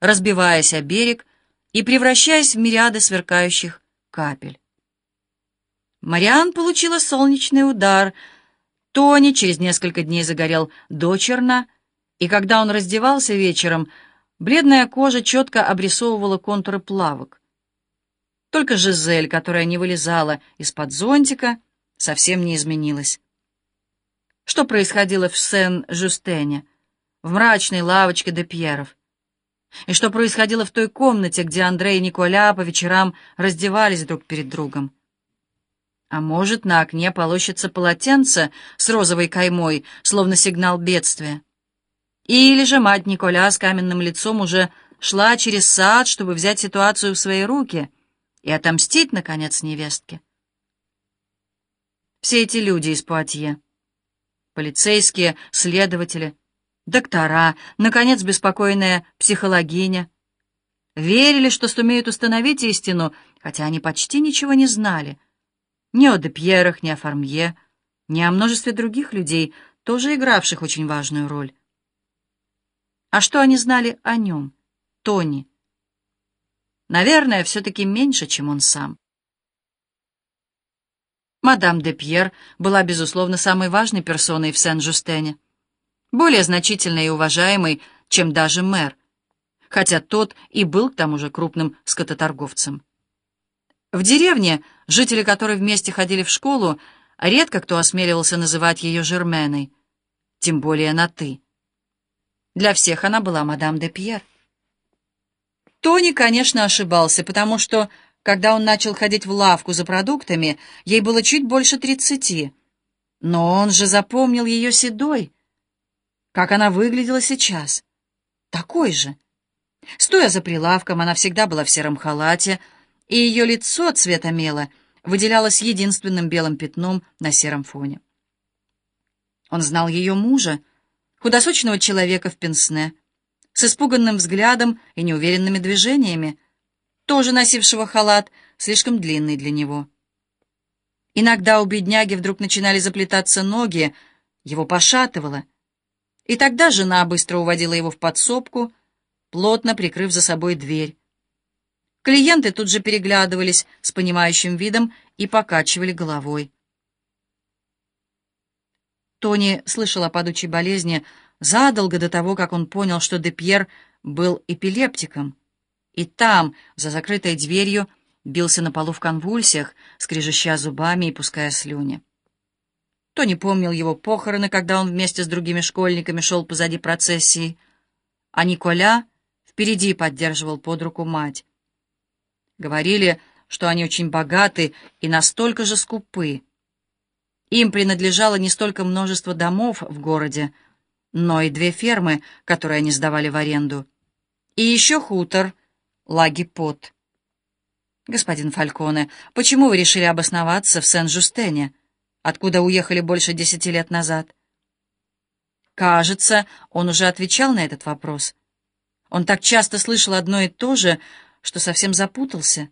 разбиваясь о берег и превращаясь в мириады сверкающих капель. Мариан получила солнечный удар. Тони через несколько дней загорел дочерно, и когда он раздевался вечером, бледная кожа четко обрисовывала контуры плавок. Только Жизель, которая не вылезала из-под зонтика, совсем не изменилась. Что происходило в Сен-Жустене, в мрачной лавочке де Пьеров? И что происходило в той комнате, где Андрей и Николя по вечерам раздевались друг перед другом? А может, на окне полощется полотенце с розовой каймой, словно сигнал бедствия? Или же мать Николя с каменным лицом уже шла через сад, чтобы взять ситуацию в свои руки и отомстить, наконец, невестке? Все эти люди из Пуатье, полицейские, следователи, доктора, наконец, беспокойная психологиня, верили, что сумеют установить истину, хотя они почти ничего не знали — ни о Депьерах, ни о Фармье, ни о множестве других людей, тоже игравших очень важную роль. А что они знали о нем, Тони? Наверное, все-таки меньше, чем он сам. Мадам де Пьер была, безусловно, самой важной персоной в Сен-Жустене, более значительной и уважаемой, чем даже мэр, хотя тот и был к тому же крупным скототорговцем. В деревне, жители которой вместе ходили в школу, редко кто осмеливался называть ее Жерменой, тем более на «ты». Для всех она была мадам де Пьер. Тони, конечно, ошибался, потому что, когда он начал ходить в лавку за продуктами, ей было чуть больше тридцати. Но он же запомнил ее седой. Как она выглядела сейчас. Такой же. Стоя за прилавком, она всегда была в сером халате, и ее лицо цвета мела выделялось единственным белым пятном на сером фоне. Он знал ее мужа, худосочного человека в пенсне, с испуганным взглядом и неуверенными движениями, тоже носившего халат, слишком длинный для него. Иногда у бедняги вдруг начинали заплетаться ноги, его пошатывало, и тогда жена быстро уводила его в подсобку, плотно прикрыв за собой дверь. Клиенты тут же переглядывались с понимающим видом и покачивали головой. Тони слышал о падучей болезни задолго до того, как он понял, что Депьер был эпилептиком. И там, за закрытой дверью, бился на полу в конвульсиях, скрежеща зубами и пуская слюни. Тони помнил его похороны, когда он вместе с другими школьниками шел позади процессии, а Николя впереди поддерживал под руку мать. Говорили, что они очень богаты и настолько же скупы. Им принадлежало не столько множество домов в городе, но и две фермы, которые они сдавали в аренду. И еще хутор Лагипот. «Господин Фальконе, почему вы решили обосноваться в Сен-Жустене, откуда уехали больше десяти лет назад?» Кажется, он уже отвечал на этот вопрос. Он так часто слышал одно и то же, что совсем запутался.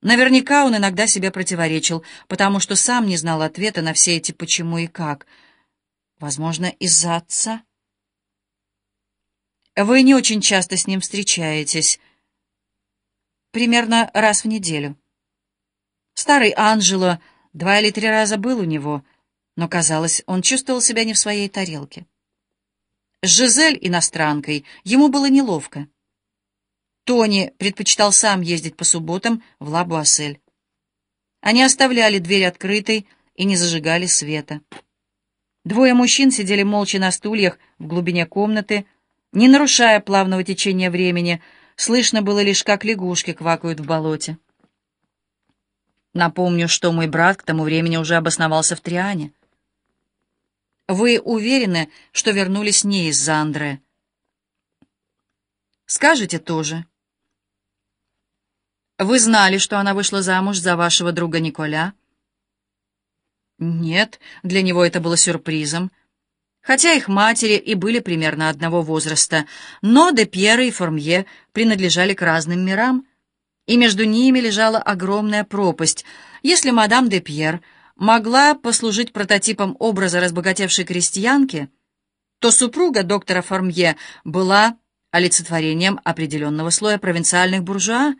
Наверняка он иногда себе противоречил, потому что сам не знал ответа на все эти «почему» и «как». Возможно, из-за отца? Вы не очень часто с ним встречаетесь. Примерно раз в неделю. Старый Анджело два или три раза был у него, но, казалось, он чувствовал себя не в своей тарелке. С Жизель, иностранкой, ему было неловко. Тони предпочитал сам ездить по субботам в Ла-Буассель. Они оставляли дверь открытой и не зажигали света. Двое мужчин сидели молча на стульях в глубине комнаты, не нарушая плавного течения времени, слышно было лишь, как лягушки квакают в болоте. Напомню, что мой брат к тому времени уже обосновался в Триане. Вы уверены, что вернулись не из-за Андре? Скажете тоже. Вы знали, что она вышла замуж за вашего друга Николя? Нет, для него это было сюрпризом. Хотя их матери и были примерно одного возраста, но де Пьер и Формье принадлежали к разным мирам, и между ними лежала огромная пропасть. Если мадам де Пьер могла послужить прототипом образа разбогатевшей крестьянки, то супруга доктора Формье была олицетворением определенного слоя провинциальных буржуа,